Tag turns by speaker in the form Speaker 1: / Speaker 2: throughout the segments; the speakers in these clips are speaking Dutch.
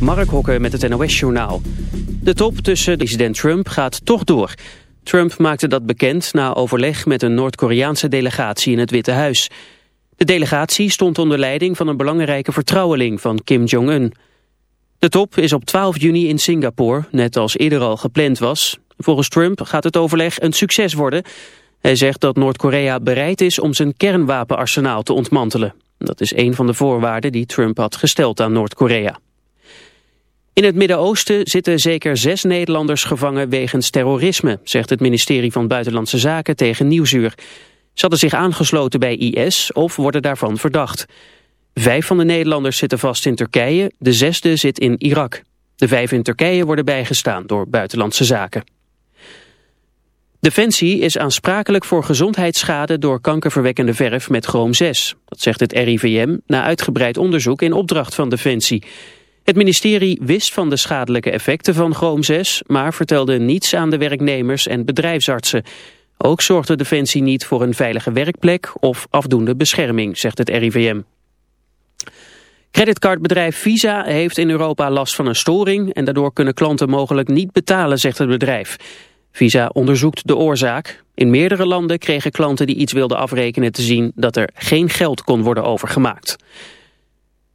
Speaker 1: Mark Hokker met het NOS-journaal. De top tussen president Trump gaat toch door. Trump maakte dat bekend na overleg met een Noord-Koreaanse delegatie in het Witte Huis. De delegatie stond onder leiding van een belangrijke vertrouweling van Kim Jong-un. De top is op 12 juni in Singapore, net als eerder al gepland was. Volgens Trump gaat het overleg een succes worden. Hij zegt dat Noord-Korea bereid is om zijn kernwapenarsenaal te ontmantelen. Dat is een van de voorwaarden die Trump had gesteld aan Noord-Korea. In het Midden-Oosten zitten zeker zes Nederlanders gevangen wegens terrorisme, zegt het ministerie van Buitenlandse Zaken tegen Nieuwsuur. Ze hadden zich aangesloten bij IS of worden daarvan verdacht. Vijf van de Nederlanders zitten vast in Turkije, de zesde zit in Irak. De vijf in Turkije worden bijgestaan door Buitenlandse Zaken. Defensie is aansprakelijk voor gezondheidsschade door kankerverwekkende verf met chroom 6. Dat zegt het RIVM na uitgebreid onderzoek in opdracht van Defensie. Het ministerie wist van de schadelijke effecten van chroom 6, maar vertelde niets aan de werknemers en bedrijfsartsen. Ook zorgde Defensie niet voor een veilige werkplek of afdoende bescherming, zegt het RIVM. Creditcardbedrijf Visa heeft in Europa last van een storing en daardoor kunnen klanten mogelijk niet betalen, zegt het bedrijf. Visa onderzoekt de oorzaak. In meerdere landen kregen klanten die iets wilden afrekenen te zien dat er geen geld kon worden overgemaakt.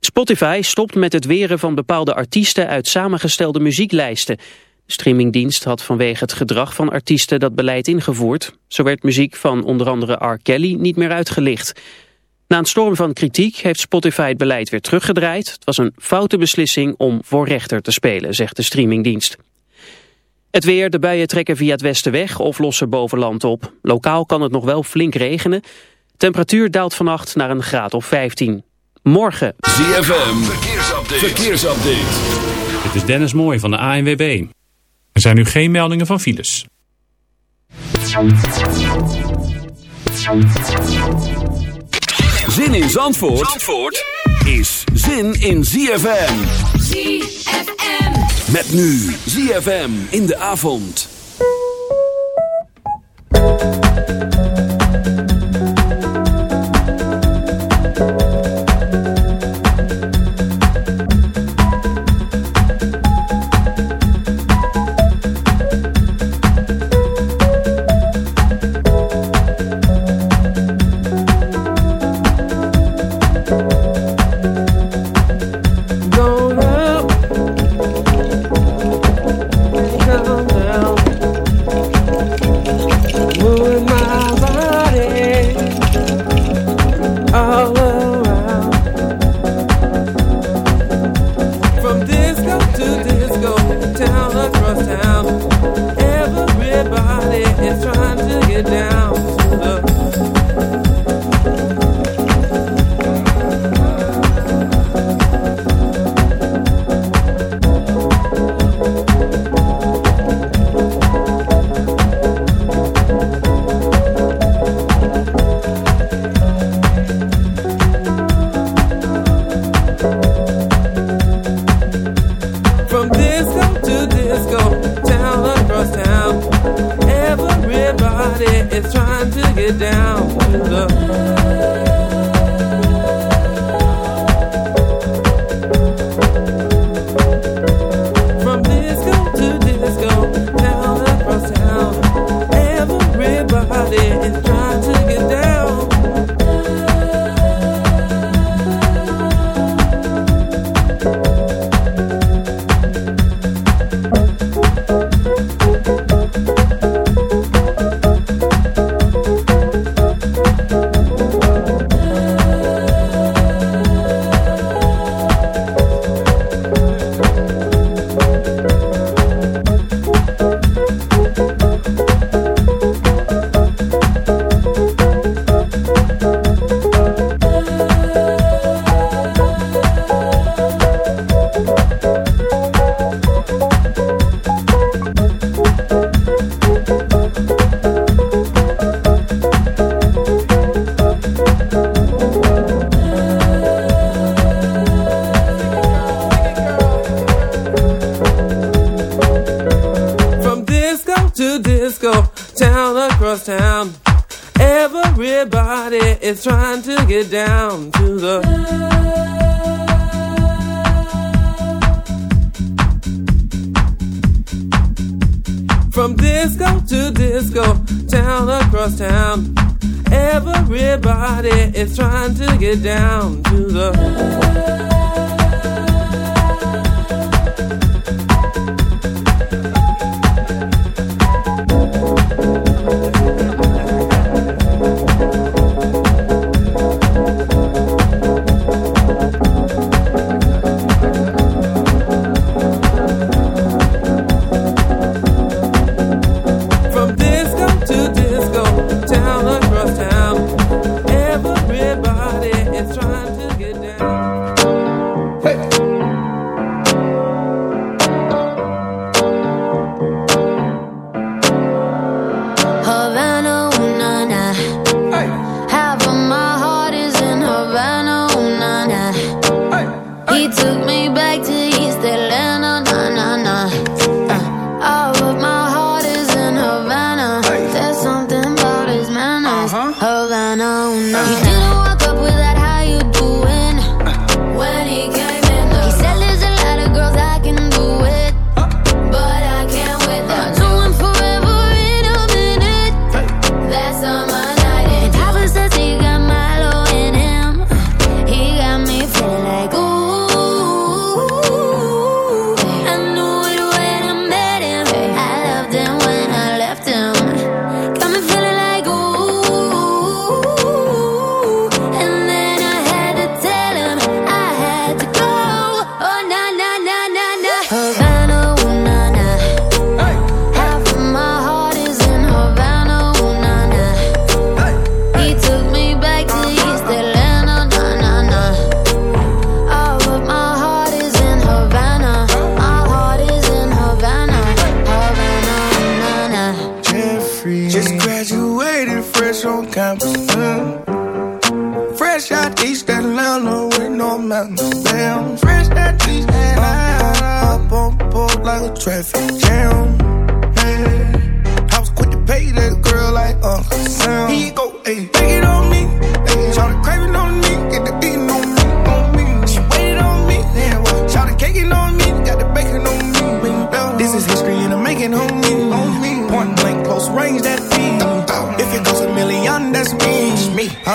Speaker 1: Spotify stopt met het weren van bepaalde artiesten uit samengestelde muzieklijsten. De streamingdienst had vanwege het gedrag van artiesten dat beleid ingevoerd. Zo werd muziek van onder andere R. Kelly niet meer uitgelicht. Na een storm van kritiek heeft Spotify het beleid weer teruggedraaid. Het was een foute beslissing om voor rechter te spelen, zegt de streamingdienst. Het weer, de buien trekken via het westen weg of lossen boven land op. Lokaal kan het nog wel flink regenen. Temperatuur daalt vannacht naar een graad of 15. Morgen.
Speaker 2: ZFM, verkeersupdate. verkeersupdate.
Speaker 3: Dit is Dennis Mooij van de ANWB. Er zijn nu geen meldingen van files.
Speaker 2: Zin in Zandvoort, Zandvoort is zin in ZFM.
Speaker 4: ZFM.
Speaker 2: Met nu ZFM in de avond.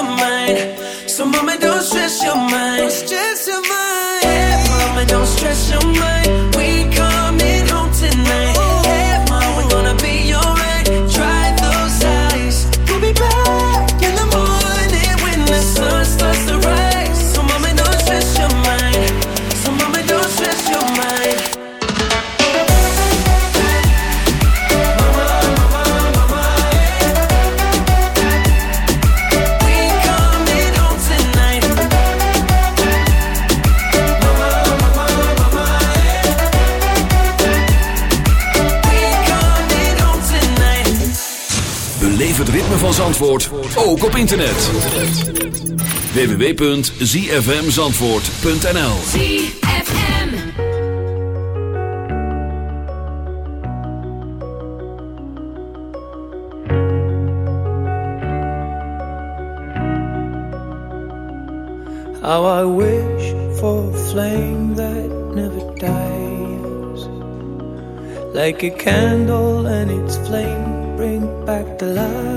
Speaker 5: your mind.
Speaker 6: Zandvoort ook op internet. www.zfmzandvoort.nl
Speaker 7: ZFM
Speaker 8: How I wish for a flame that never dies. Like a candle and its flame bring back the light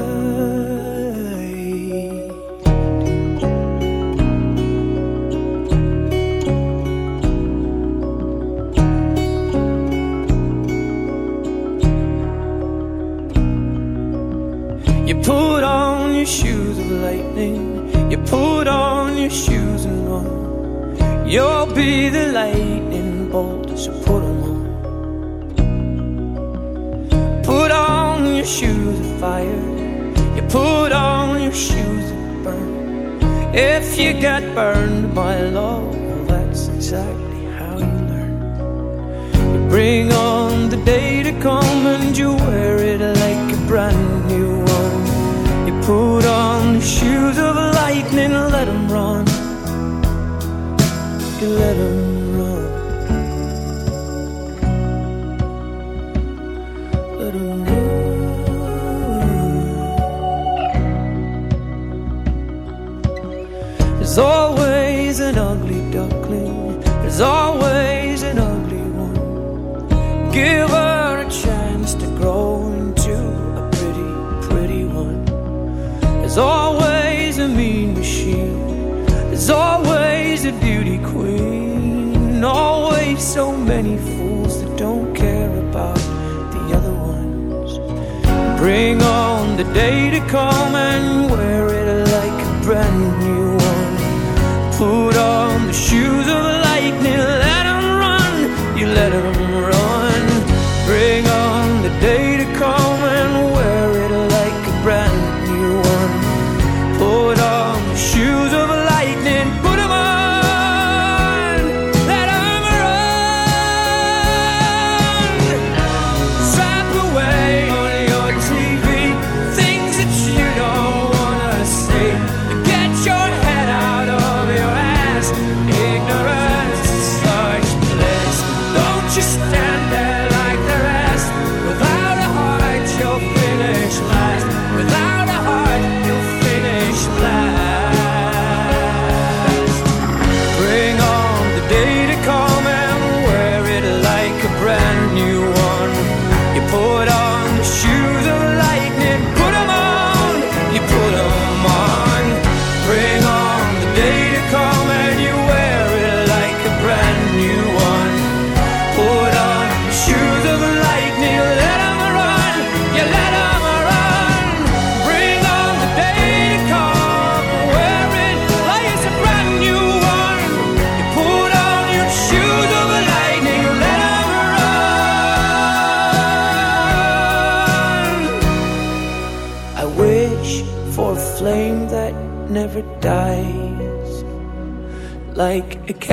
Speaker 8: If you get burned by love, There's always a mean machine. There's always a beauty queen. always so many fools that don't care about the other ones. Bring on the day to come and wear it like a brand new one. Put on the shoes of lightning, let them run, you let them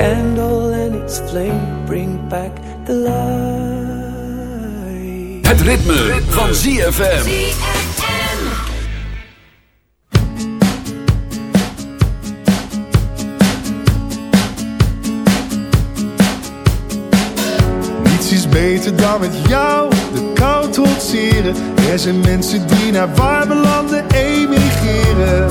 Speaker 8: candle and its flame bring back the light.
Speaker 6: Het ritme, ritme. van ZFM.
Speaker 9: Niets is beter dan met jou de kou trotseren. Er zijn mensen die naar warme landen emigreren.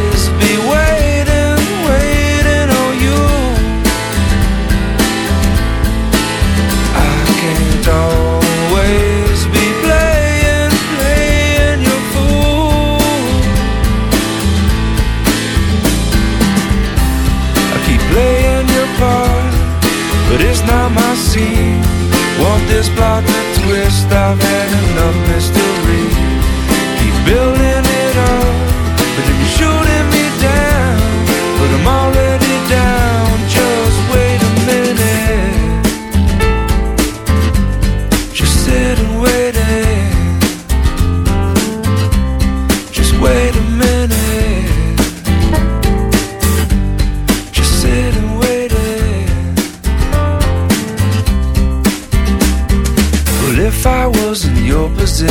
Speaker 10: see. Want this plot to twist? I've had enough mistakes.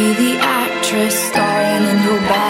Speaker 11: be the actress starring in
Speaker 12: her body.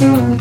Speaker 8: Mm-hmm.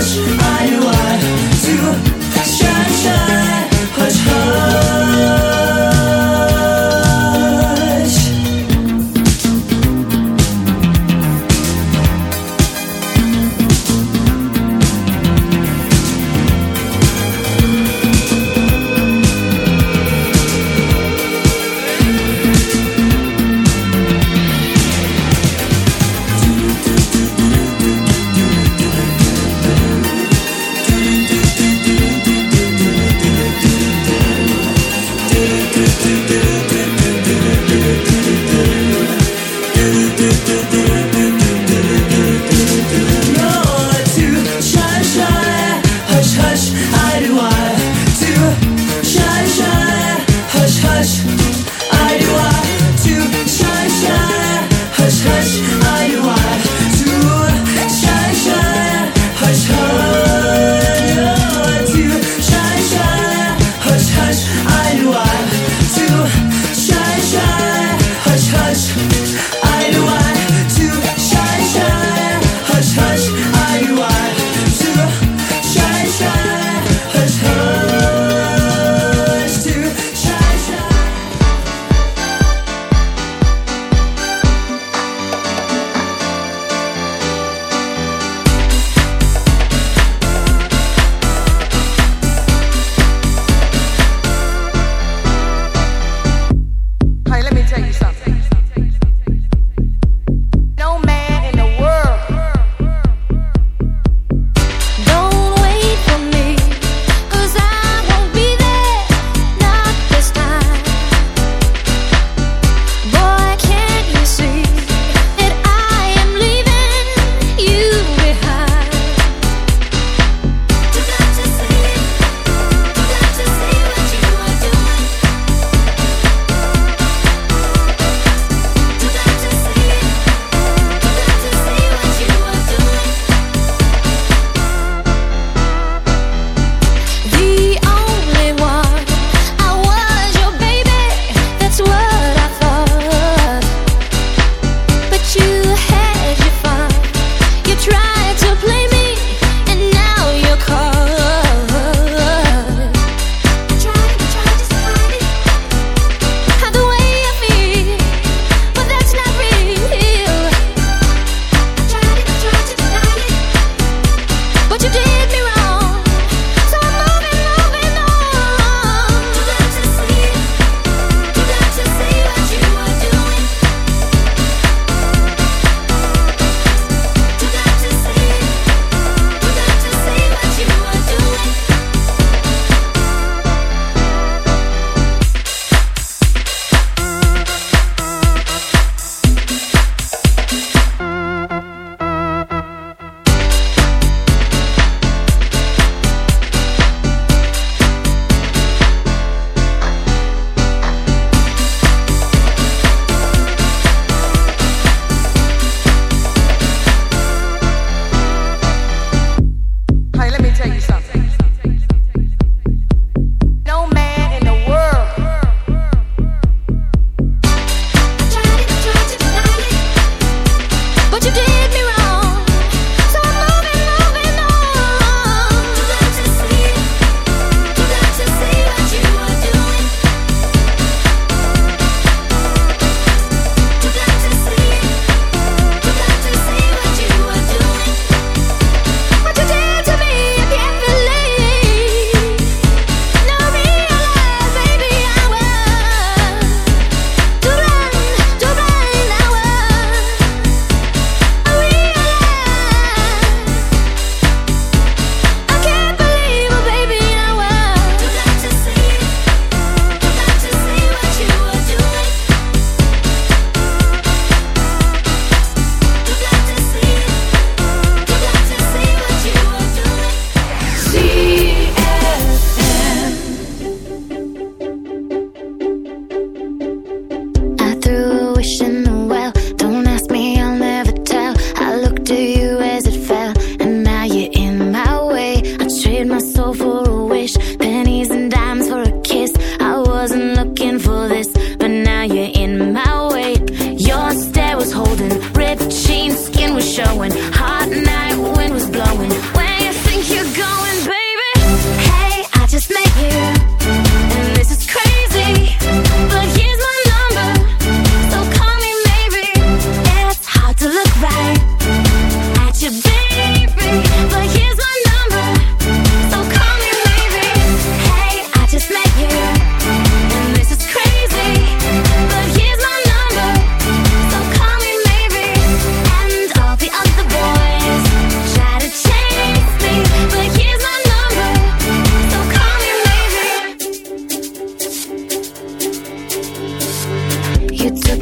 Speaker 8: touch.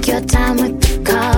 Speaker 8: your
Speaker 11: time with the
Speaker 4: car.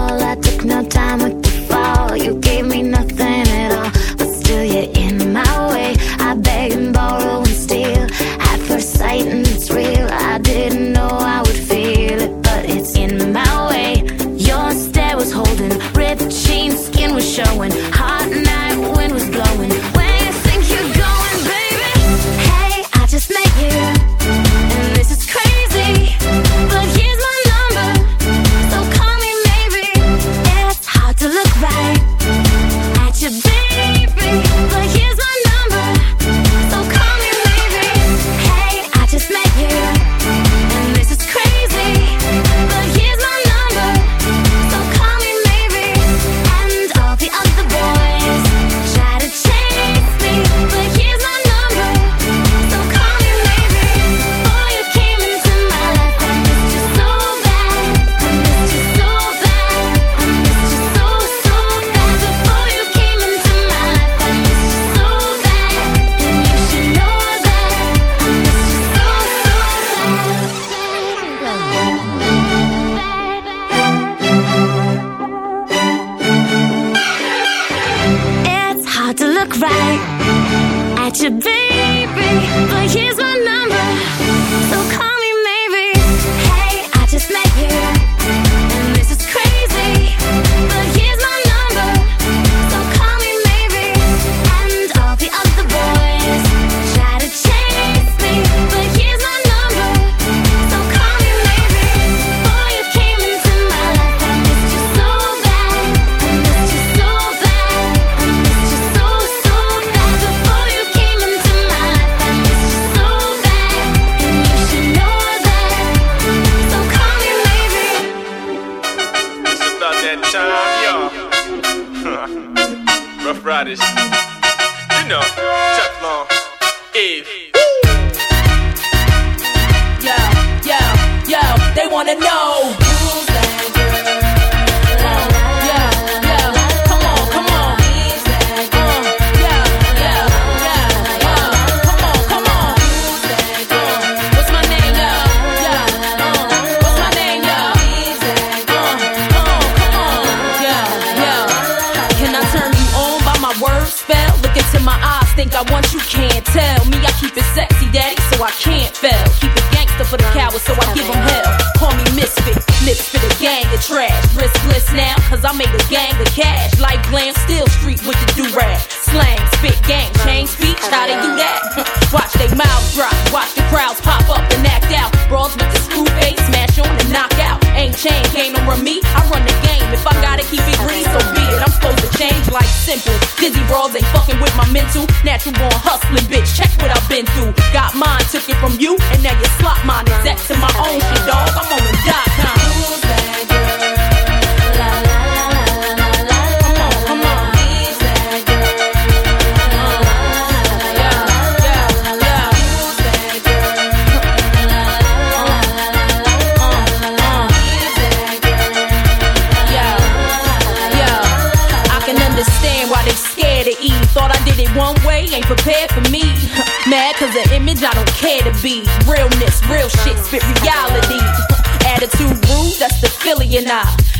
Speaker 4: Philly and I.